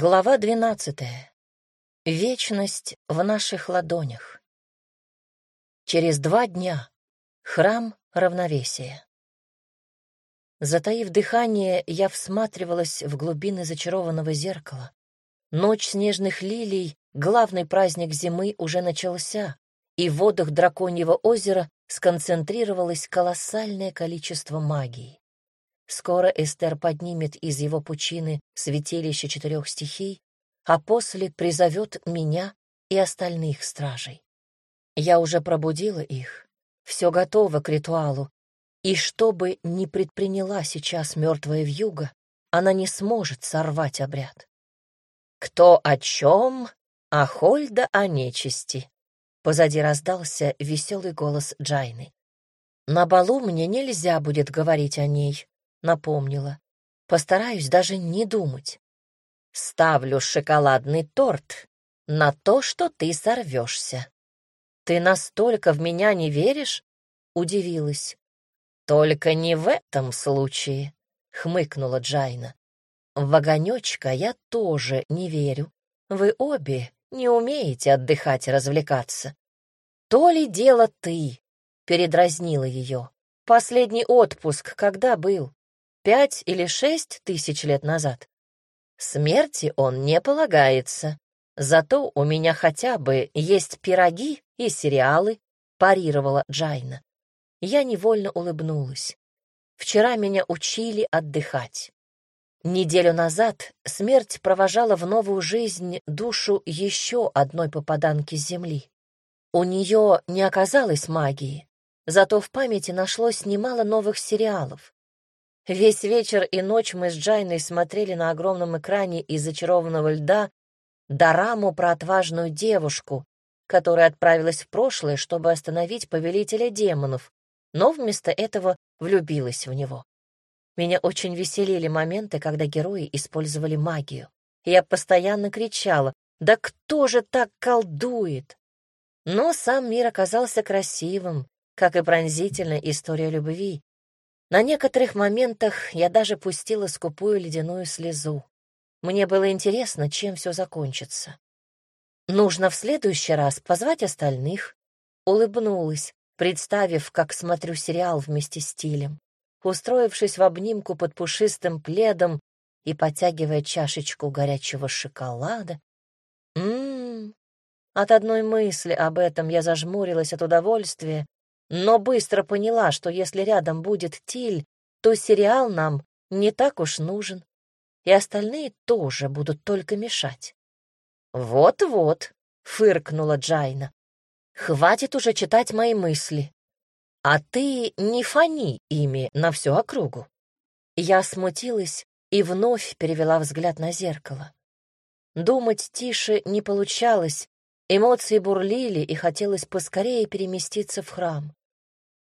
Глава двенадцатая. Вечность в наших ладонях. Через два дня. Храм равновесия. Затаив дыхание, я всматривалась в глубины зачарованного зеркала. Ночь снежных лилий, главный праздник зимы, уже начался, и в водах драконьего озера сконцентрировалось колоссальное количество магии. Скоро Эстер поднимет из его пучины святилище четырех стихий, а после призовет меня и остальных стражей. Я уже пробудила их, все готово к ритуалу, и что бы ни предприняла сейчас мертвая вьюга, она не сможет сорвать обряд. «Кто о чем, а Хольда о нечисти», — позади раздался веселый голос Джайны. «На балу мне нельзя будет говорить о ней», напомнила. Постараюсь даже не думать. Ставлю шоколадный торт на то, что ты сорвешься. Ты настолько в меня не веришь? Удивилась. Только не в этом случае, хмыкнула Джайна. В огонечка я тоже не верю. Вы обе не умеете отдыхать и развлекаться. То ли дело ты, передразнила ее. Последний отпуск когда был? Пять или шесть тысяч лет назад. Смерти он не полагается, зато у меня хотя бы есть пироги и сериалы, парировала Джайна. Я невольно улыбнулась. Вчера меня учили отдыхать. Неделю назад смерть провожала в новую жизнь душу еще одной попаданки с Земли. У нее не оказалось магии, зато в памяти нашлось немало новых сериалов. Весь вечер и ночь мы с Джайной смотрели на огромном экране из зачарованного льда дораму про отважную девушку, которая отправилась в прошлое, чтобы остановить повелителя демонов, но вместо этого влюбилась в него. Меня очень веселили моменты, когда герои использовали магию. Я постоянно кричала «Да кто же так колдует?» Но сам мир оказался красивым, как и пронзительная история любви, на некоторых моментах я даже пустила скупую ледяную слезу. Мне было интересно, чем все закончится. Нужно в следующий раз позвать остальных. Улыбнулась, представив, как смотрю сериал вместе с Тилем, устроившись в обнимку под пушистым пледом и потягивая чашечку горячего шоколада. Ммм, от одной мысли об этом я зажмурилась от удовольствия но быстро поняла, что если рядом будет Тиль, то сериал нам не так уж нужен, и остальные тоже будут только мешать. «Вот-вот», — фыркнула Джайна, — «хватит уже читать мои мысли. А ты не фани ими на всю округу». Я смутилась и вновь перевела взгляд на зеркало. Думать тише не получалось, эмоции бурлили, и хотелось поскорее переместиться в храм.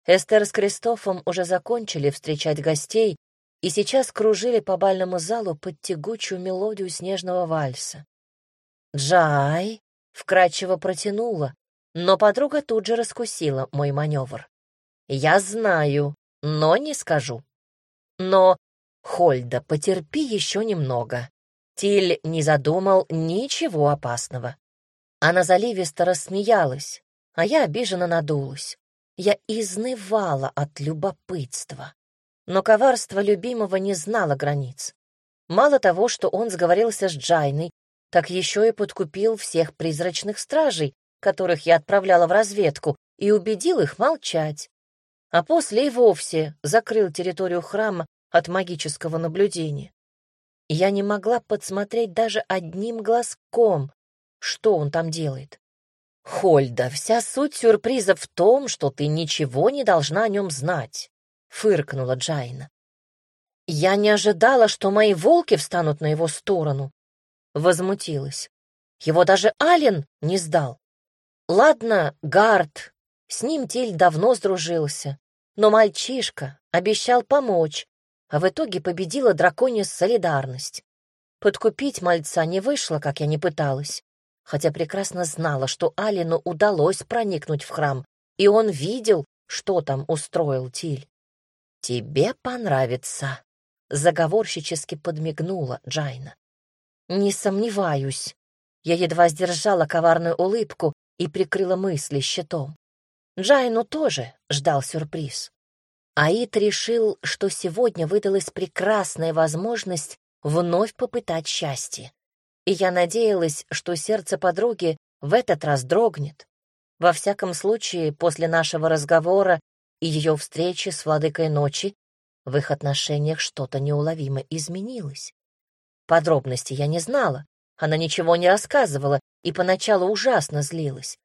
Эстер с Кристофом уже закончили встречать гостей и сейчас кружили по бальному залу под тягучую мелодию снежного вальса. «Джай!» — вкрадчиво протянула, но подруга тут же раскусила мой маневр. «Я знаю, но не скажу. Но, Хольда, потерпи еще немного». Тиль не задумал ничего опасного. Она заливисто рассмеялась, а я обиженно надулась. Я изнывала от любопытства. Но коварство любимого не знало границ. Мало того, что он сговорился с Джайной, так еще и подкупил всех призрачных стражей, которых я отправляла в разведку, и убедил их молчать. А после и вовсе закрыл территорию храма от магического наблюдения. Я не могла подсмотреть даже одним глазком, что он там делает. «Хольда, вся суть сюрприза в том, что ты ничего не должна о нем знать», — фыркнула Джайна. «Я не ожидала, что мои волки встанут на его сторону», — возмутилась. «Его даже Ален не сдал. Ладно, Гард, с ним Тиль давно сдружился, но мальчишка обещал помочь, а в итоге победила драконья солидарность. Подкупить мальца не вышло, как я не пыталась хотя прекрасно знала, что Алину удалось проникнуть в храм, и он видел, что там устроил Тиль. «Тебе понравится», — заговорщически подмигнула Джайна. Не сомневаюсь. Я едва сдержала коварную улыбку и прикрыла мысли щитом. Джайну тоже ждал сюрприз. Аид решил, что сегодня выдалась прекрасная возможность вновь попытать счастье. И я надеялась, что сердце подруги в этот раз дрогнет. Во всяком случае, после нашего разговора и ее встречи с владыкой ночи в их отношениях что-то неуловимо изменилось. Подробностей я не знала, она ничего не рассказывала и поначалу ужасно злилась.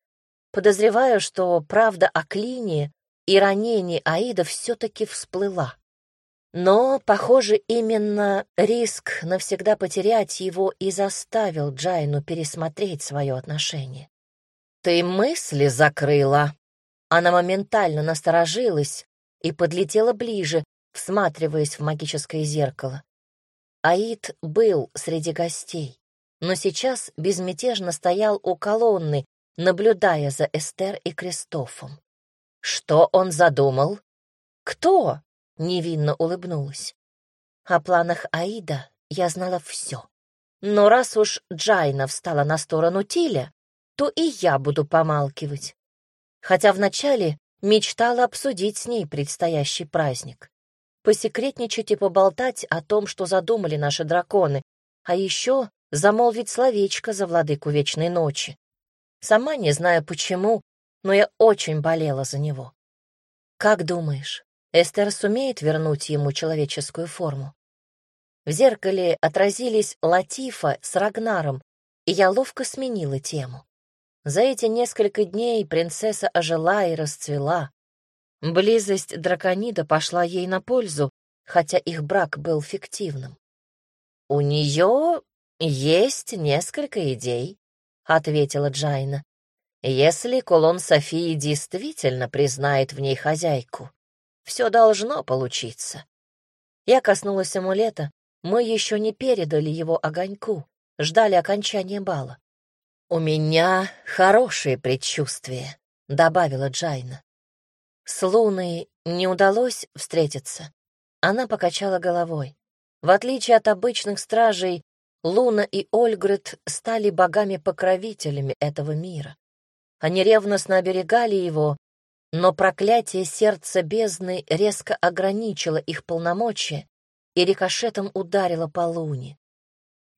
Подозреваю, что правда о Клине и ранении Аида все-таки всплыла. Но, похоже, именно риск навсегда потерять его и заставил Джайну пересмотреть свое отношение. «Ты мысли закрыла!» Она моментально насторожилась и подлетела ближе, всматриваясь в магическое зеркало. Аид был среди гостей, но сейчас безмятежно стоял у колонны, наблюдая за Эстер и Кристофом. Что он задумал? Кто? Невинно улыбнулась. О планах Аида я знала все. Но раз уж Джайна встала на сторону Тиля, то и я буду помалкивать. Хотя вначале мечтала обсудить с ней предстоящий праздник. Посекретничать и поболтать о том, что задумали наши драконы, а еще замолвить словечко за владыку Вечной Ночи. Сама не знаю почему, но я очень болела за него. Как думаешь, Эстер сумеет вернуть ему человеческую форму? В зеркале отразились Латифа с Рагнаром, и я ловко сменила тему. За эти несколько дней принцесса ожила и расцвела. Близость драконида пошла ей на пользу, хотя их брак был фиктивным. «У нее есть несколько идей», — ответила Джайна. Если кулон Софии действительно признает в ней хозяйку, все должно получиться. Я коснулась амулета, мы еще не передали его огоньку, ждали окончания бала. «У меня хорошее предчувствие», — добавила Джайна. С Луной не удалось встретиться. Она покачала головой. В отличие от обычных стражей, Луна и Ольгрет стали богами-покровителями этого мира. Они ревностно оберегали его, но проклятие сердца бездны резко ограничило их полномочия и рикошетом ударило по луне.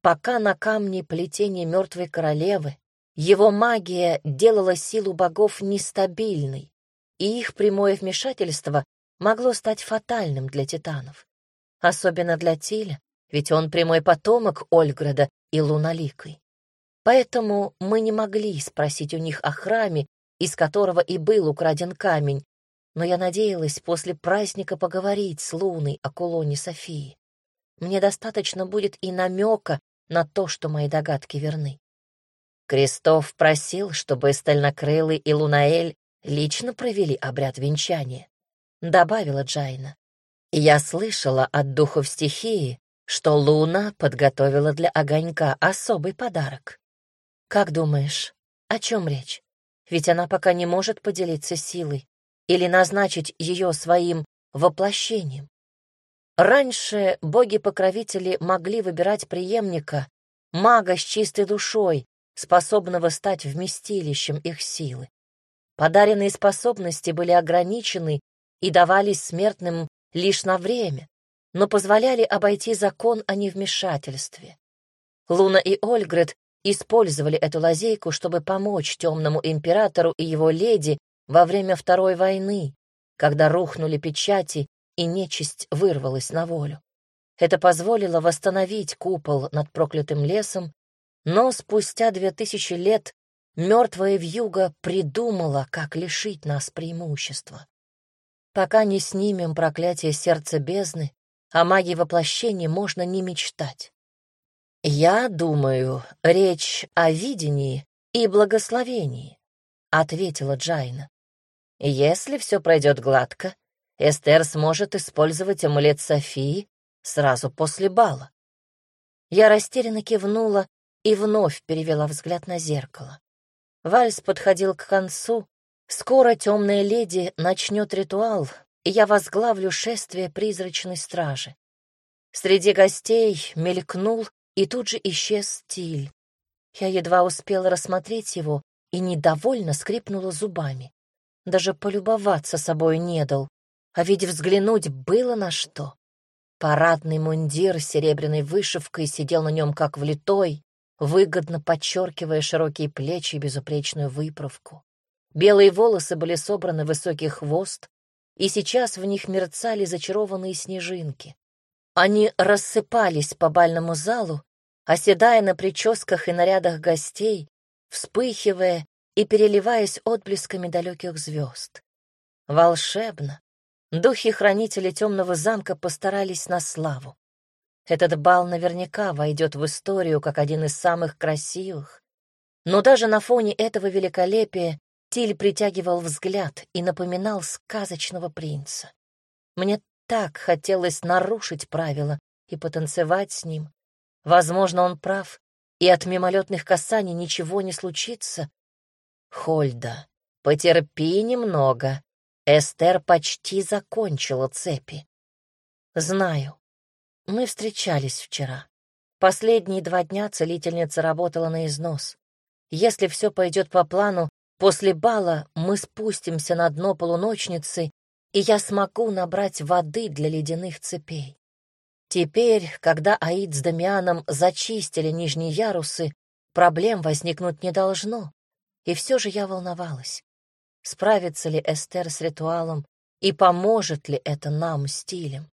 Пока на камне плетение мертвой королевы, его магия делала силу богов нестабильной, и их прямое вмешательство могло стать фатальным для титанов. Особенно для Тиля, ведь он прямой потомок Ольграда и Луналикой. Поэтому мы не могли спросить у них о храме, из которого и был украден камень, но я надеялась после праздника поговорить с Луной о кулоне Софии. Мне достаточно будет и намека на то, что мои догадки верны. Крестов просил, чтобы Стальнокрылый и Лунаэль лично провели обряд венчания, — добавила Джайна. Я слышала от духов стихии, что Луна подготовила для огонька особый подарок. Как думаешь, о чем речь? Ведь она пока не может поделиться силой или назначить ее своим воплощением. Раньше боги-покровители могли выбирать преемника, мага с чистой душой, способного стать вместилищем их силы. Подаренные способности были ограничены и давались смертным лишь на время, но позволяли обойти закон о невмешательстве. Луна и Ольгрет использовали эту лазейку, чтобы помочь темному императору и его леди во время Второй войны, когда рухнули печати и нечисть вырвалась на волю. Это позволило восстановить купол над проклятым лесом, но спустя две тысячи лет мертвая вьюга придумала, как лишить нас преимущества. Пока не снимем проклятие сердца бездны, о магии воплощения можно не мечтать. «Я думаю, речь о видении и благословении», — ответила Джайна. «Если все пройдет гладко, Эстер сможет использовать амулет Софии сразу после бала». Я растерянно кивнула и вновь перевела взгляд на зеркало. Вальс подходил к концу. Скоро темная леди начнет ритуал, и я возглавлю шествие призрачной стражи. Среди гостей мелькнул и тут же исчез стиль. Я едва успела рассмотреть его и недовольно скрипнула зубами. Даже полюбоваться собой не дал, а ведь взглянуть было на что. Парадный мундир с серебряной вышивкой сидел на нем как влитой, выгодно подчеркивая широкие плечи и безупречную выправку. Белые волосы были собраны в высокий хвост, и сейчас в них мерцали зачарованные снежинки. Они рассыпались по бальному залу, оседая на прическах и нарядах гостей, вспыхивая и переливаясь отблесками далеких звезд. Волшебно! Духи-хранители темного замка постарались на славу. Этот бал наверняка войдет в историю как один из самых красивых. Но даже на фоне этого великолепия Тиль притягивал взгляд и напоминал сказочного принца. Мне так хотелось нарушить правила и потанцевать с ним. Возможно, он прав, и от мимолетных касаний ничего не случится. Хольда, потерпи немного. Эстер почти закончила цепи. Знаю. Мы встречались вчера. Последние два дня целительница работала на износ. Если все пойдет по плану, после бала мы спустимся на дно полуночницы и я смогу набрать воды для ледяных цепей. Теперь, когда Аид с Дамианом зачистили нижние ярусы, проблем возникнуть не должно. И все же я волновалась. Справится ли Эстер с ритуалом и поможет ли это нам стилем?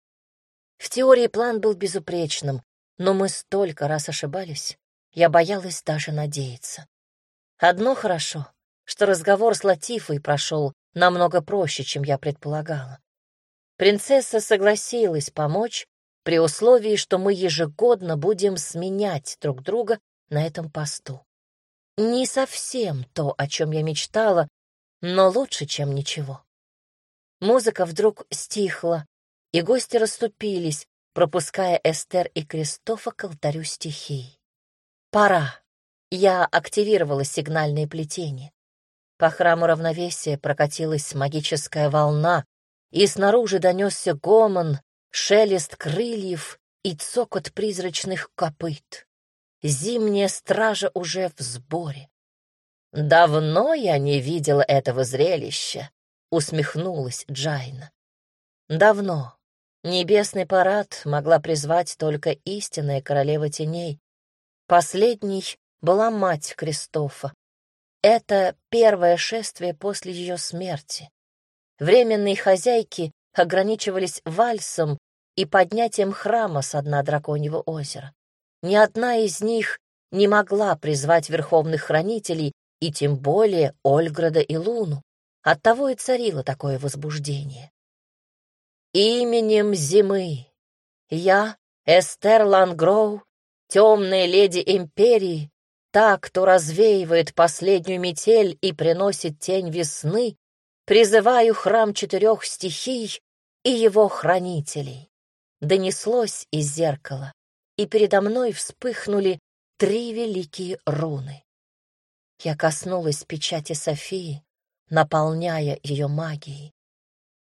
В теории план был безупречным, но мы столько раз ошибались, я боялась даже надеяться. Одно хорошо, что разговор с Латифой прошел намного проще, чем я предполагала. Принцесса согласилась помочь при условии, что мы ежегодно будем сменять друг друга на этом посту. Не совсем то, о чем я мечтала, но лучше, чем ничего. Музыка вдруг стихла, и гости расступились, пропуская Эстер и Кристофа к алтарю стихий. Пора. Я активировала сигнальное плетение. По храму равновесия прокатилась магическая волна, и снаружи донесся гомон, шелест крыльев и цокот призрачных копыт. Зимняя стража уже в сборе. «Давно я не видела этого зрелища», — усмехнулась Джайна. «Давно. Небесный парад могла призвать только истинная королева теней. Последней была мать Кристофа, это первое шествие после ее смерти. Временные хозяйки ограничивались вальсом и поднятием храма с дна драконьего озера. Ни одна из них не могла призвать верховных хранителей и тем более Ольграда и Луну. Оттого и царило такое возбуждение. «Именем зимы я, Эстер Лангроу, темная леди Империи, Та, кто развеивает последнюю метель и приносит тень весны, призываю храм четырех стихий и его хранителей. Донеслось из зеркала, и передо мной вспыхнули три великие руны. Я коснулась печати Софии, наполняя ее магией.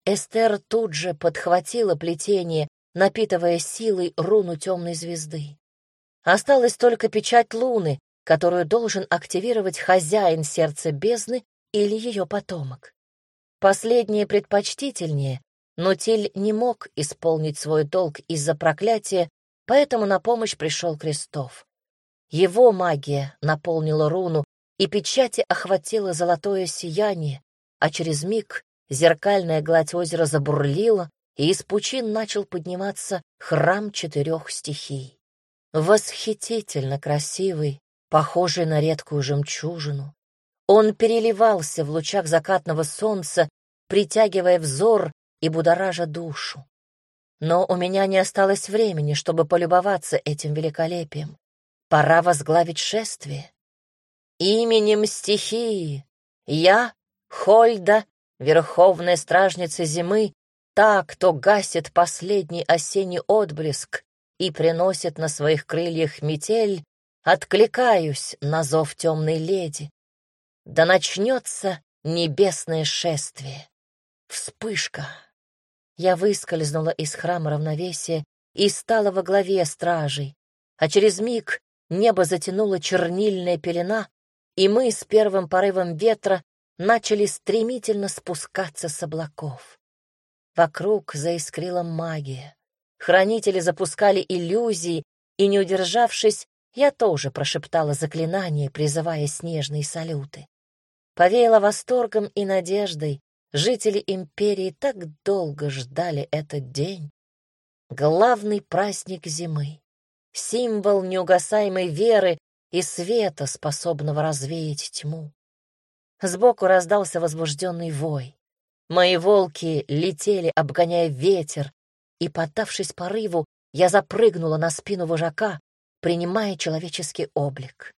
Эстер тут же подхватила плетение, напитывая силой руну темной звезды. Осталась только печать луны, которую должен активировать хозяин сердца бездны или ее потомок. Последнее предпочтительнее, но Тиль не мог исполнить свой долг из-за проклятия, поэтому на помощь пришел Крестов. Его магия наполнила руну, и печати охватило золотое сияние, а через миг зеркальная гладь озера забурлила, и из пучин начал подниматься храм четырех стихий. Восхитительно красивый, похожий на редкую жемчужину. Он переливался в лучах закатного солнца, притягивая взор и будоража душу. Но у меня не осталось времени, чтобы полюбоваться этим великолепием. Пора возглавить шествие. Именем стихии я, Хольда, верховная стражница зимы, та, кто гасит последний осенний отблеск и приносит на своих крыльях метель, откликаюсь на зов темной леди. Да начнется небесное шествие. Вспышка. Я выскользнула из храма равновесия и стала во главе стражей. а через миг небо затянуло чернильная пелена, и мы с первым порывом ветра начали стремительно спускаться с облаков. Вокруг заискрила магия. Хранители запускали иллюзии, и, не удержавшись, я тоже прошептала заклинание, призывая снежные салюты. Повеяло восторгом и надеждой. Жители империи так долго ждали этот день. Главный праздник зимы, символ неугасаемой веры и света, способного развеять тьму. Сбоку раздался возбужденный вой. Мои волки летели, обгоняя ветер, и, поддавшись порыву, я запрыгнула на спину вожака, принимая человеческий облик.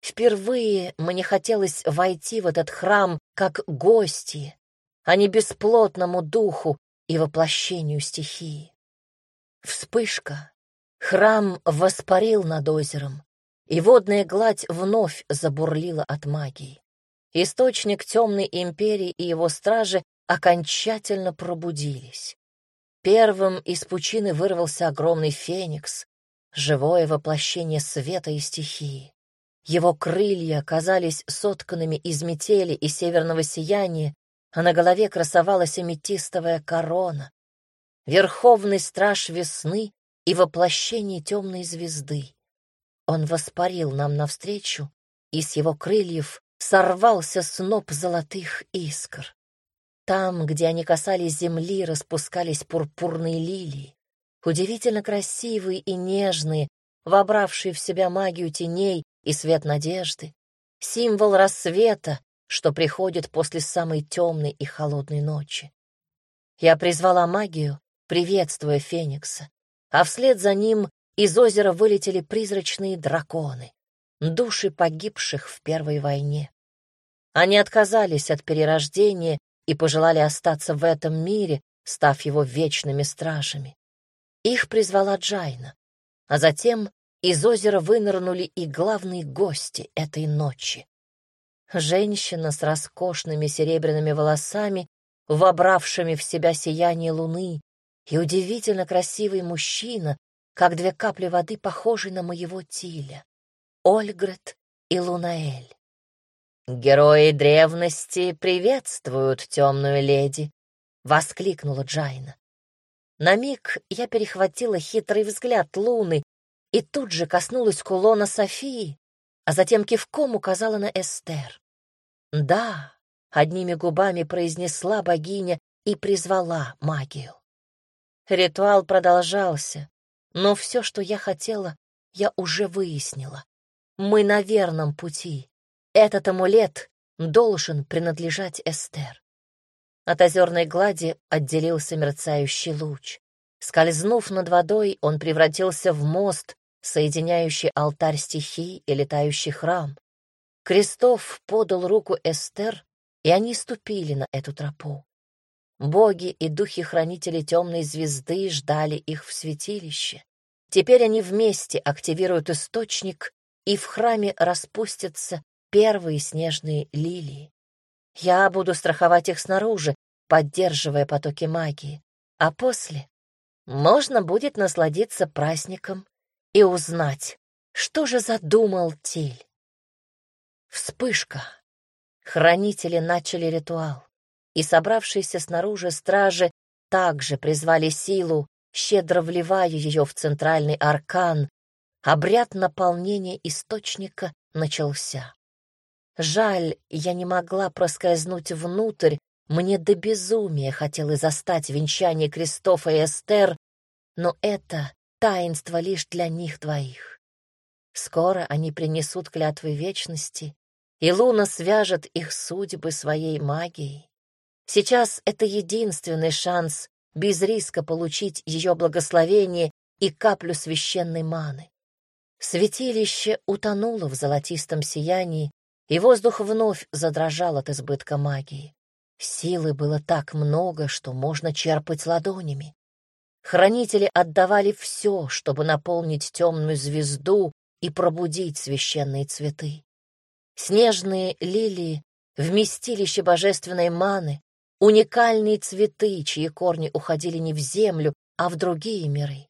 Впервые мне хотелось войти в этот храм как гости, а не бесплотному духу и воплощению стихии. Вспышка. Храм воспарил над озером, и водная гладь вновь забурлила от магии. Источник темной империи и его стражи окончательно пробудились. Первым из пучины вырвался огромный феникс, живое воплощение света и стихии. Его крылья казались сотканными из метели и северного сияния, а на голове красовалась аметистовая корона. Верховный страж весны и воплощение темной звезды. Он воспарил нам навстречу, и с его крыльев сорвался сноп золотых искр. Там, где они касались земли, распускались пурпурные лилии, удивительно красивые и нежные, вобравшие в себя магию теней и свет надежды, символ рассвета, что приходит после самой темной и холодной ночи. Я призвала магию, приветствуя Феникса, а вслед за ним из озера вылетели призрачные драконы, души погибших в Первой войне. Они отказались от перерождения и пожелали остаться в этом мире, став его вечными стражами. Их призвала Джайна, а затем из озера вынырнули и главные гости этой ночи. Женщина с роскошными серебряными волосами, вобравшими в себя сияние луны, и удивительно красивый мужчина, как две капли воды, похожий на моего Тиля, Ольгрет и Лунаэль. «Герои древности приветствуют темную леди!» — воскликнула Джайна. На миг я перехватила хитрый взгляд Луны и тут же коснулась кулона Софии, а затем кивком указала на Эстер. «Да», — одними губами произнесла богиня и призвала магию. Ритуал продолжался, но все, что я хотела, я уже выяснила. Мы на верном пути. Этот амулет должен принадлежать Эстер. От озерной глади отделился мерцающий луч. Скользнув над водой, он превратился в мост, соединяющий алтарь стихий и летающий храм. Крестов подал руку Эстер, и они ступили на эту тропу. Боги и духи-хранители темной звезды ждали их в святилище. Теперь они вместе активируют источник, и в храме распустятся первые снежные лилии. Я буду страховать их снаружи, поддерживая потоки магии, а после можно будет насладиться праздником и узнать, что же задумал Тиль. Вспышка. Хранители начали ритуал, и собравшиеся снаружи стражи также призвали силу, щедро вливая ее в центральный аркан. Обряд наполнения источника начался. Жаль, я не могла проскользнуть внутрь, мне до безумия хотелось застать венчание Кристофа и Эстер, но это таинство лишь для них двоих. Скоро они принесут клятвы вечности, и Луна свяжет их судьбы своей магией. Сейчас это единственный шанс без риска получить ее благословение и каплю священной маны. Святилище утонуло в золотистом сиянии, и воздух вновь задрожал от избытка магии. Силы было так много, что можно черпать ладонями. Хранители отдавали все, чтобы наполнить темную звезду и пробудить священные цветы. Снежные лилии, вместилище божественной маны, уникальные цветы, чьи корни уходили не в землю, а в другие миры.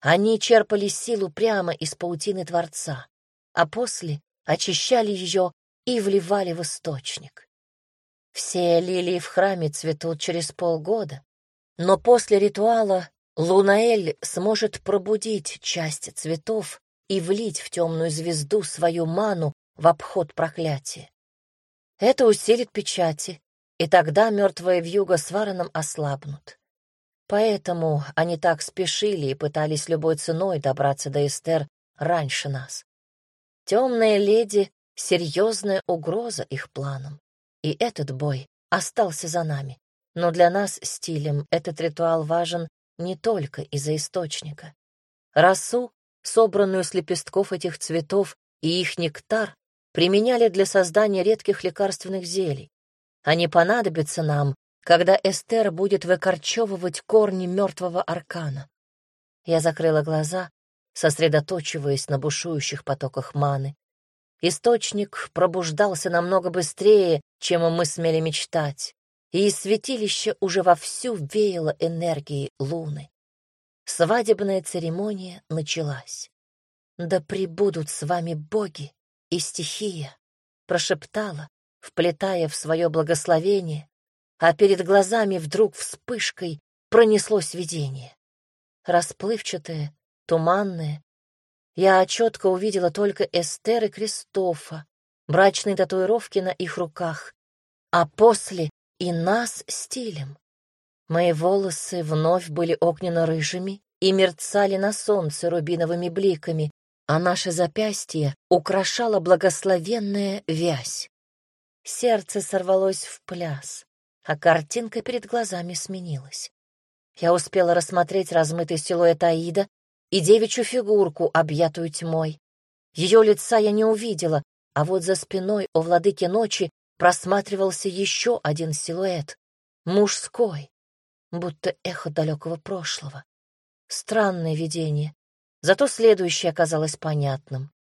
Они черпали силу прямо из паутины Творца, а после очищали ее и вливали в источник. Все лилии в храме цветут через полгода, но после ритуала Лунаэль сможет пробудить часть цветов и влить в темную звезду свою ману в обход проклятия. Это усилит печати, и тогда мертвая вьюга с Вараном ослабнут. Поэтому они так спешили и пытались любой ценой добраться до Эстер раньше нас. Темная леди — серьезная угроза их планам. И этот бой остался за нами. Но для нас, стилем, этот ритуал важен не только из-за источника. Росу, собранную с лепестков этих цветов, и их нектар применяли для создания редких лекарственных зелий. Они понадобятся нам, когда Эстер будет выкорчевывать корни мертвого аркана. Я закрыла глаза, сосредоточиваясь на бушующих потоках маны. Источник пробуждался намного быстрее, чем мы смели мечтать, и из святилища уже вовсю веяло энергией луны. Свадебная церемония началась. «Да пребудут с вами боги и стихия», — прошептала, вплетая в свое благословение, а перед глазами вдруг вспышкой пронеслось видение. Расплывчатое, туманное. Я четко увидела только Эстер и Кристофа, брачные татуировки на их руках, а после и нас стилем. Мои волосы вновь были огненно-рыжими и мерцали на солнце рубиновыми бликами, а наше запястье украшала благословенная вязь. Сердце сорвалось в пляс а картинка перед глазами сменилась. Я успела рассмотреть размытый силуэт Аида и девичью фигурку, объятую тьмой. Ее лица я не увидела, а вот за спиной у владыки ночи просматривался еще один силуэт, мужской, будто эхо далекого прошлого. Странное видение, зато следующее оказалось понятным.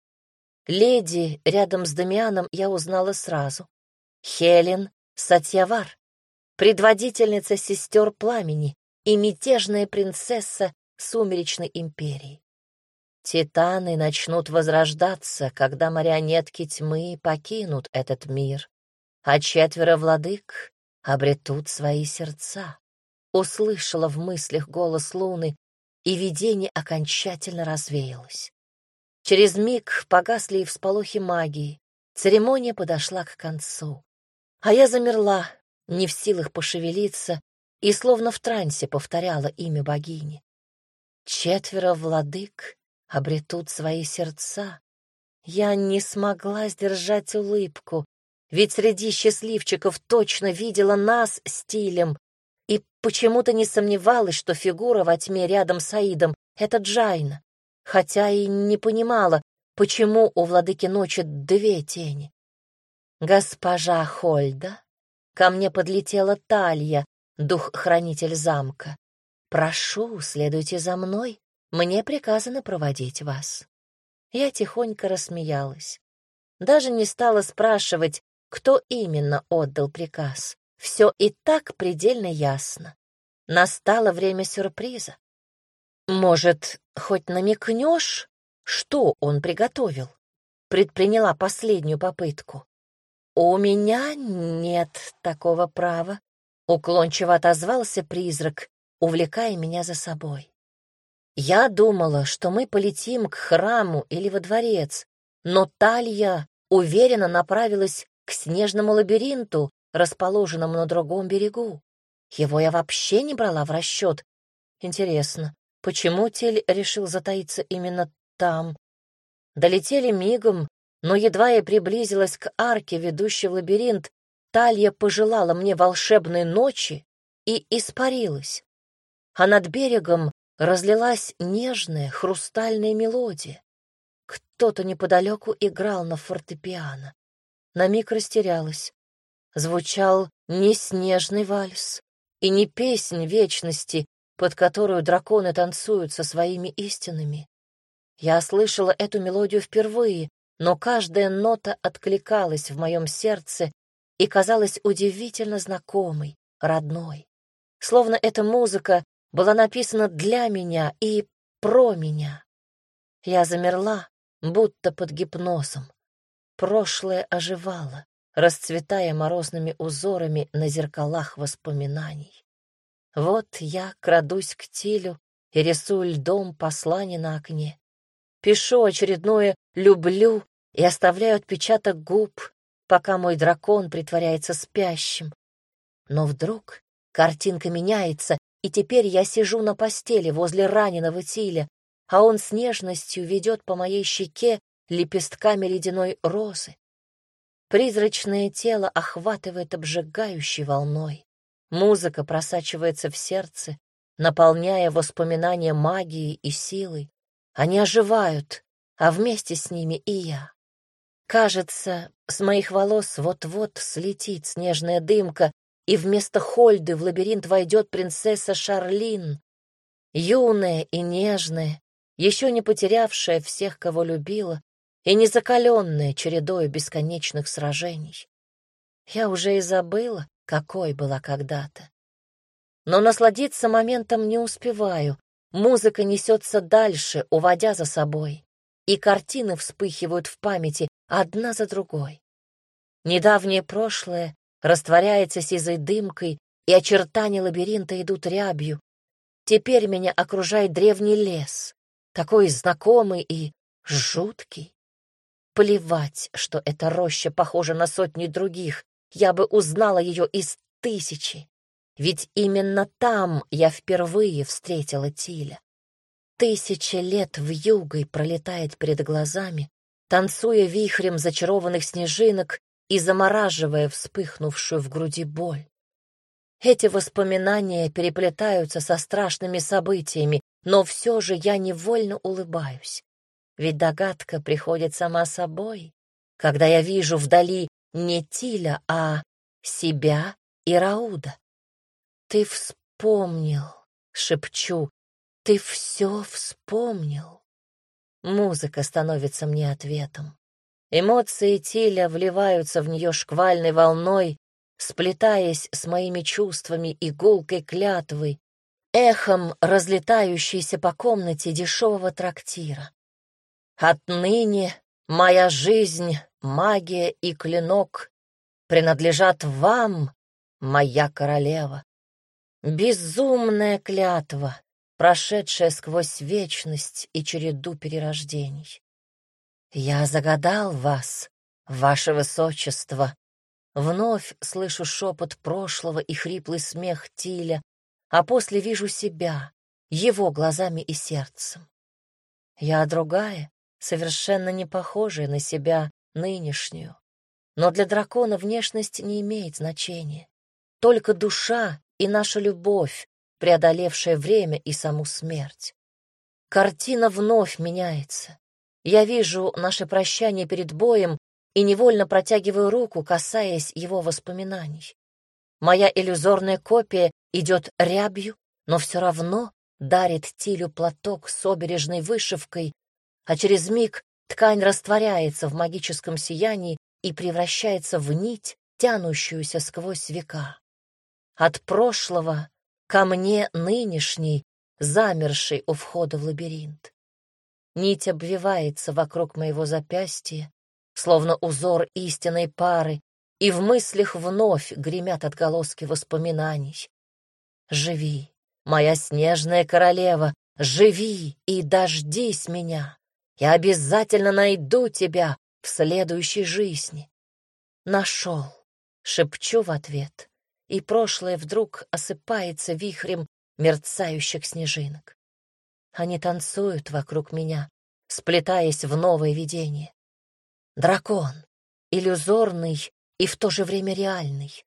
Леди рядом с Дамианом я узнала сразу. Хелен Сатьявар, предводительница сестер пламени и мятежная принцесса Сумеречной империи. Титаны начнут возрождаться, когда марионетки тьмы покинут этот мир, а четверо владык обретут свои сердца. Услышала в мыслях голос луны, и видение окончательно развеялось. Через миг погасли и всполохи магии. Церемония подошла к концу. А я замерла, не в силах пошевелиться, и словно в трансе повторяла имя богини. Четверо владык обретут свои сердца. Я не смогла сдержать улыбку, ведь среди счастливчиков точно видела нас стилем, и почему-то не сомневалась, что фигура во тьме рядом с Аидом — это Джайна, хотя и не понимала, почему у владыки ночи две тени. Госпожа Хольда Ко мне подлетела Талья, дух-хранитель замка. «Прошу, следуйте за мной, мне приказано проводить вас». Я тихонько рассмеялась. Даже не стала спрашивать, кто именно отдал приказ. Все и так предельно ясно. Настало время сюрприза. «Может, хоть намекнешь, что он приготовил?» Предприняла последнюю попытку. «У меня нет такого права», — уклончиво отозвался призрак, увлекая меня за собой. Я думала, что мы полетим к храму или во дворец, но Талья уверенно направилась к снежному лабиринту, расположенному на другом берегу. Его я вообще не брала в расчет. Интересно, почему Тель решил затаиться именно там? Долетели мигом, но едва я приблизилась к арке, ведущей в лабиринт, Талья пожелала мне волшебной ночи и испарилась. А над берегом разлилась нежная хрустальная мелодия. Кто-то неподалеку играл на фортепиано. На миг растерялась. Звучал не снежный вальс и не песнь вечности, под которую драконы танцуют со своими истинами. Я слышала эту мелодию впервые, но каждая нота откликалась в моем сердце и казалась удивительно знакомой, родной. Словно эта музыка была написана для меня и про меня. Я замерла, будто под гипнозом. Прошлое оживало, расцветая морозными узорами на зеркалах воспоминаний. Вот я крадусь к Тилю и рисую льдом послание на окне. Пишу очередное «люблю» и оставляю отпечаток губ, пока мой дракон притворяется спящим. Но вдруг картинка меняется, и теперь я сижу на постели возле раненого Тиля, а он с нежностью ведет по моей щеке лепестками ледяной розы. Призрачное тело охватывает обжигающей волной. Музыка просачивается в сердце, наполняя воспоминания магией и силой. Они оживают, а вместе с ними и я. Кажется, с моих волос вот-вот слетит снежная дымка, и вместо Хольды в лабиринт войдет принцесса Шарлин, юная и нежная, еще не потерявшая всех, кого любила, и не закаленная чередой бесконечных сражений. Я уже и забыла, какой была когда-то. Но насладиться моментом не успеваю. Музыка несется дальше, уводя за собой, и картины вспыхивают в памяти одна за другой. Недавнее прошлое растворяется сизой дымкой, и очертания лабиринта идут рябью. Теперь меня окружает древний лес, такой знакомый и жуткий. Плевать, что эта роща похожа на сотни других, я бы узнала ее из тысячи. Ведь именно там я впервые встретила Тиля. Тысяча лет в югой пролетает перед глазами, танцуя вихрем зачарованных снежинок и замораживая вспыхнувшую в груди боль. Эти воспоминания переплетаются со страшными событиями, но все же я невольно улыбаюсь. Ведь догадка приходит сама собой, когда я вижу вдали не Тиля, а себя и Рауда. «Ты вспомнил», — шепчу, — «ты все вспомнил». Музыка становится мне ответом. Эмоции Тиля вливаются в нее шквальной волной, сплетаясь с моими чувствами и гулкой клятвой, эхом разлетающейся по комнате дешевого трактира. Отныне моя жизнь, магия и клинок принадлежат вам, моя королева. Безумная клятва, прошедшая сквозь вечность и череду перерождений. Я загадал вас, ваше высочество. Вновь слышу шепот прошлого и хриплый смех Тиля, а после вижу себя, его глазами и сердцем. Я другая, совершенно не похожая на себя нынешнюю. Но для дракона внешность не имеет значения. Только душа и наша любовь, преодолевшая время и саму смерть. Картина вновь меняется. Я вижу наше прощание перед боем и невольно протягиваю руку, касаясь его воспоминаний. Моя иллюзорная копия идет рябью, но все равно дарит Тилю платок с обережной вышивкой, а через миг ткань растворяется в магическом сиянии и превращается в нить, тянущуюся сквозь века. От прошлого ко мне нынешний, замерший у входа в лабиринт. Нить обвивается вокруг моего запястья, словно узор истинной пары, и в мыслях вновь гремят отголоски воспоминаний. Живи, моя снежная королева, живи и дождись меня. Я обязательно найду тебя в следующей жизни. Нашел, шепчу в ответ, и прошлое вдруг осыпается вихрем мерцающих снежинок. Они танцуют вокруг меня, сплетаясь в новое видение. Дракон, иллюзорный и в то же время реальный.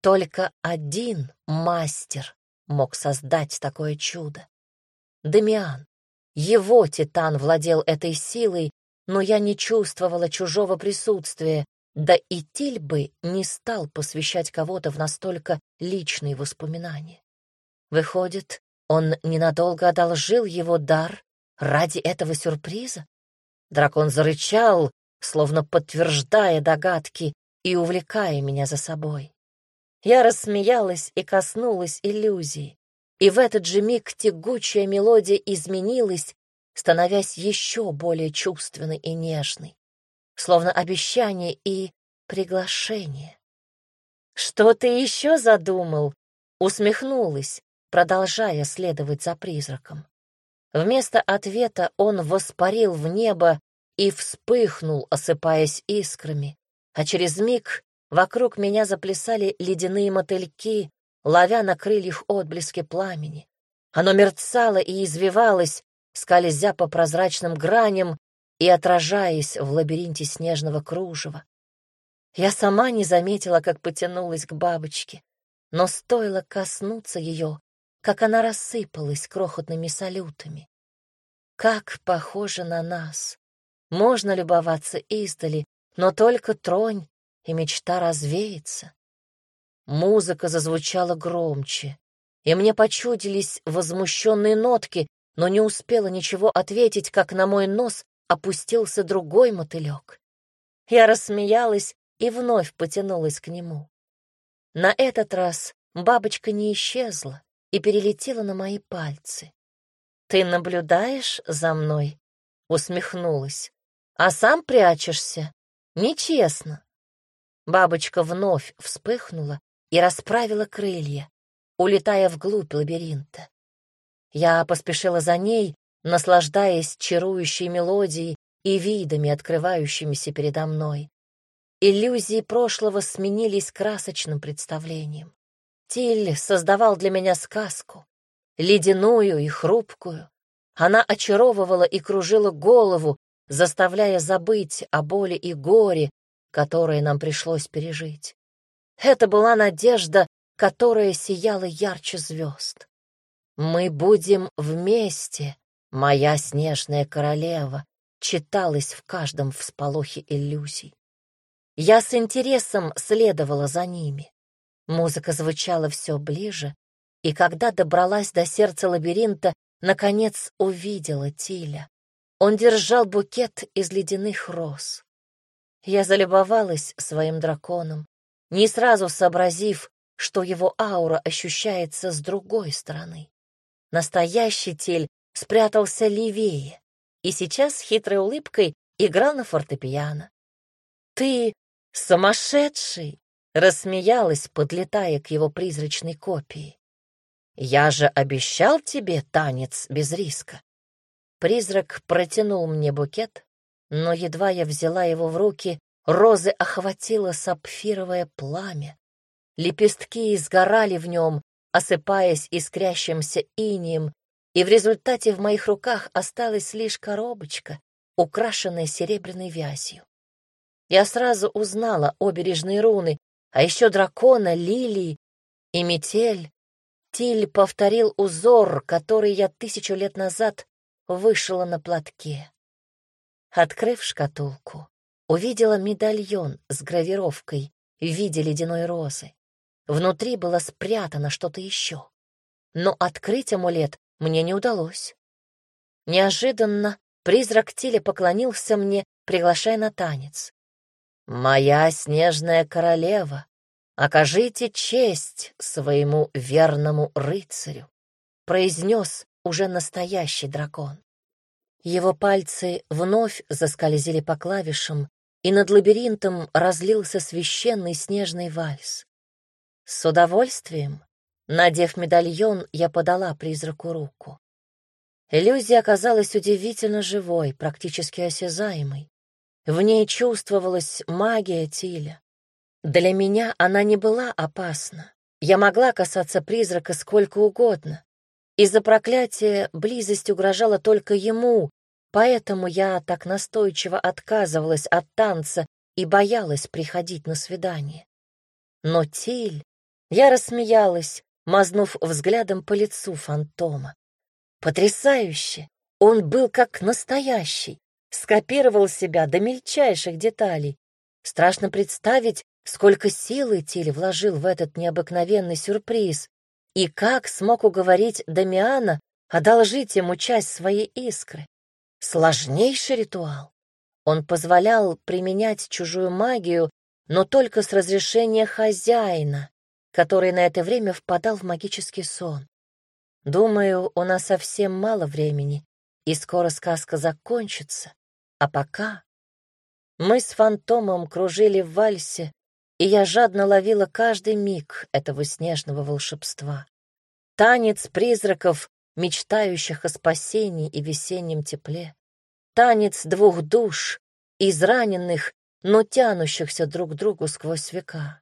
Только один мастер мог создать такое чудо. Демиан, его Титан владел этой силой, но я не чувствовала чужого присутствия, да и Тиль бы не стал посвящать кого-то в настолько личные воспоминания. Выходит, он ненадолго одолжил его дар ради этого сюрприза? Дракон зарычал, словно подтверждая догадки и увлекая меня за собой. Я рассмеялась и коснулась иллюзии. и в этот же миг тягучая мелодия изменилась, становясь еще более чувственной и нежной, словно обещание и приглашение. «Что ты еще задумал?» — усмехнулась, продолжая следовать за призраком. Вместо ответа он воспарил в небо и вспыхнул, осыпаясь искрами, а через миг вокруг меня заплясали ледяные мотыльки, ловя на крыльях отблески пламени. Оно мерцало и извивалось, скользя по прозрачным граням и отражаясь в лабиринте снежного кружева. Я сама не заметила, как потянулась к бабочке, но стоило коснуться ее, как она рассыпалась крохотными салютами. Как похоже на нас! Можно любоваться издали, но только тронь, и мечта развеется. Музыка зазвучала громче, и мне почудились возмущенные нотки, но не успела ничего ответить, как на мой нос опустился другой мотылек. Я рассмеялась и вновь потянулась к нему. На этот раз бабочка не исчезла и перелетела на мои пальцы. «Ты наблюдаешь за мной?» — усмехнулась. «А сам прячешься? Нечестно». Бабочка вновь вспыхнула и расправила крылья, улетая вглубь лабиринта. Я поспешила за ней, наслаждаясь чарующей мелодией и видами, открывающимися передо мной. Иллюзии прошлого сменились красочным представлением. Тиль создавал для меня сказку, ледяную и хрупкую. Она очаровывала и кружила голову, заставляя забыть о боли и горе, которые нам пришлось пережить. Это была надежда, которая сияла ярче звезд. «Мы будем вместе, моя снежная королева», читалось в каждом всполохе иллюзий. Я с интересом следовала за ними. Музыка звучала все ближе, и когда добралась до сердца лабиринта, наконец увидела Тиля. Он держал букет из ледяных роз. Я залюбовалась своим драконом, не сразу сообразив, что его аура ощущается с другой стороны. Настоящий тель спрятался левее и сейчас с хитрой улыбкой играл на фортепиано. «Ты сумасшедший!» — рассмеялась, подлетая к его призрачной копии. «Я же обещал тебе танец без риска». Призрак протянул мне букет, но едва я взяла его в руки, розы охватило сапфировое пламя. Лепестки изгорали в нем, осыпаясь искрящимся инием, и в результате в моих руках осталась лишь коробочка, украшенная серебряной вязью. Я сразу узнала обережные руны, а еще дракона, лилии и метель. Тиль повторил узор, который я тысячу лет назад вышила на платке. Открыв шкатулку, увидела медальон с гравировкой в виде ледяной розы. Внутри было спрятано что-то еще. Но открыть амулет мне не удалось. Неожиданно призрак Тиля поклонился мне, приглашая на танец. «Моя снежная королева, окажите честь своему верному рыцарю», произнес уже настоящий дракон. Его пальцы вновь заскользили по клавишам, и над лабиринтом разлился священный снежный вальс. С удовольствием, надев медальон, я подала призраку руку. Иллюзия оказалась удивительно живой, практически осязаемой. В ней чувствовалась магия Тиля. Для меня она не была опасна. Я могла касаться призрака сколько угодно. Из-за проклятия близость угрожала только ему, поэтому я так настойчиво отказывалась от танца и боялась приходить на свидание. Но Тиль я рассмеялась, мазнув взглядом по лицу фантома. Потрясающе! Он был как настоящий, скопировал себя до мельчайших деталей. Страшно представить, сколько силы Тиль вложил в этот необыкновенный сюрприз и как смог уговорить Дамиана одолжить ему часть своей искры. Сложнейший ритуал. Он позволял применять чужую магию, но только с разрешения хозяина, который на это время впадал в магический сон. Думаю, у нас совсем мало времени, и скоро сказка закончится. А пока мы с фантомом кружили в вальсе, и я жадно ловила каждый миг этого снежного волшебства. Танец призраков, мечтающих о спасении и весеннем тепле. Танец двух душ, израненных, но тянущихся друг к другу сквозь века.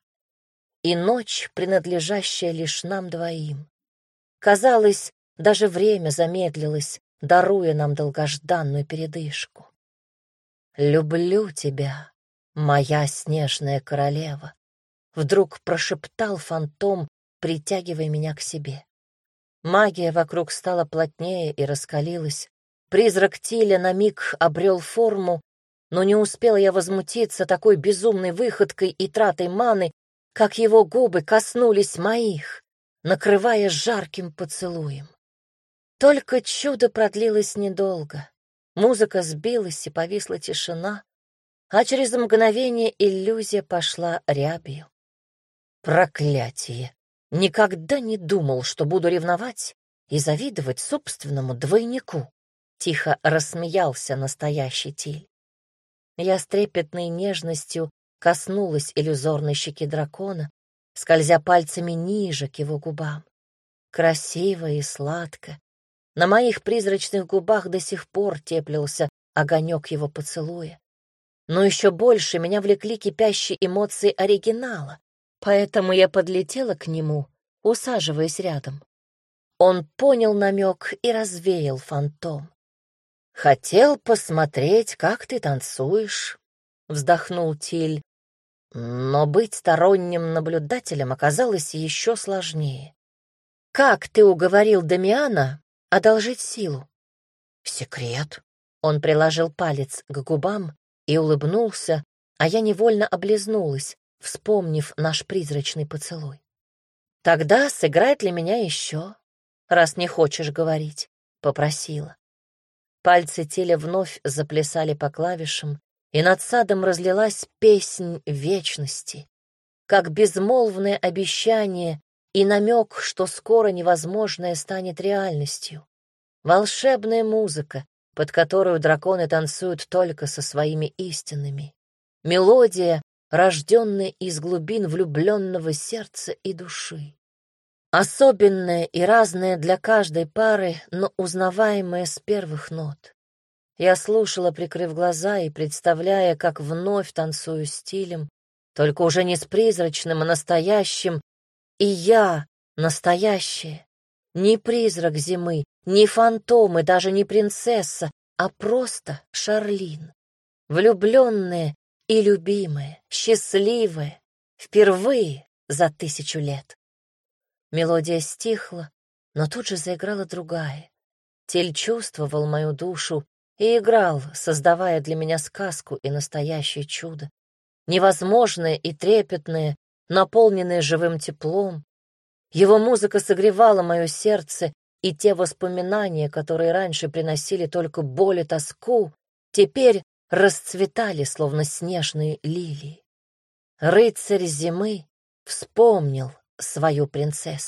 И ночь, принадлежащая лишь нам двоим. Казалось, даже время замедлилось, даруя нам долгожданную передышку. «Люблю тебя, моя снежная королева», — вдруг прошептал фантом, притягивая меня к себе. Магия вокруг стала плотнее и раскалилась. Призрак Тиля на миг обрел форму, но не успела я возмутиться такой безумной выходкой и тратой маны, как его губы коснулись моих, накрывая жарким поцелуем. Только чудо продлилось недолго. Музыка сбилась и повисла тишина, а через мгновение иллюзия пошла рябью. Проклятие! Никогда не думал, что буду ревновать и завидовать собственному двойнику. Тихо рассмеялся настоящий Тиль. Я с трепетной нежностью коснулась иллюзорной щеки дракона, скользя пальцами ниже к его губам. Красиво и сладко, на моих призрачных губах до сих пор теплился огонек его поцелуя. Но еще больше меня влекли кипящие эмоции оригинала, поэтому я подлетела к нему, усаживаясь рядом. Он понял намек и развеял фантом. «Хотел посмотреть, как ты танцуешь», — вздохнул Тиль. Но быть сторонним наблюдателем оказалось еще сложнее. «Как ты уговорил Дамиана одолжить силу. Секрет. Он приложил палец к губам и улыбнулся, а я невольно облизнулась, вспомнив наш призрачный поцелуй. Тогда сыграет ли меня еще, раз не хочешь говорить, попросила. Пальцы Теля вновь заплясали по клавишам, и над садом разлилась песнь вечности, как безмолвное обещание и намек, что скоро невозможное станет реальностью. Волшебная музыка, под которую драконы танцуют только со своими истинными. Мелодия, рожденная из глубин влюбленного сердца и души. Особенная и разная для каждой пары, но узнаваемая с первых нот. Я слушала, прикрыв глаза и представляя, как вновь танцую стилем, только уже не с призрачным, а настоящим, и я настоящая, не призрак зимы, не фантом и даже не принцесса, а просто Шарлин, влюбленная и любимая, счастливая, впервые за тысячу лет. Мелодия стихла, но тут же заиграла другая. Тель чувствовал мою душу и играл, создавая для меня сказку и настоящее чудо. Невозможное и трепетное, наполненное живым теплом. Его музыка согревала мое сердце, и те воспоминания, которые раньше приносили только боль и тоску, теперь расцветали, словно снежные лилии. Рыцарь зимы вспомнил свою принцессу.